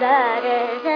da da da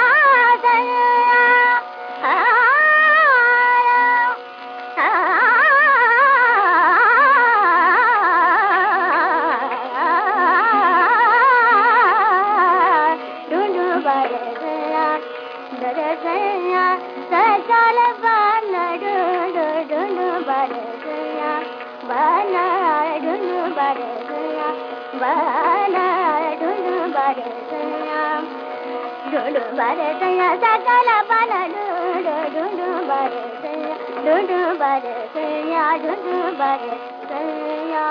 बरसैया सचल बन डुन बरसैया बन डुन बरसैया बन डुन बरसैया डुन बरसैया सचल बन डुन बरसैया डुन बरसैया डुन बरसैया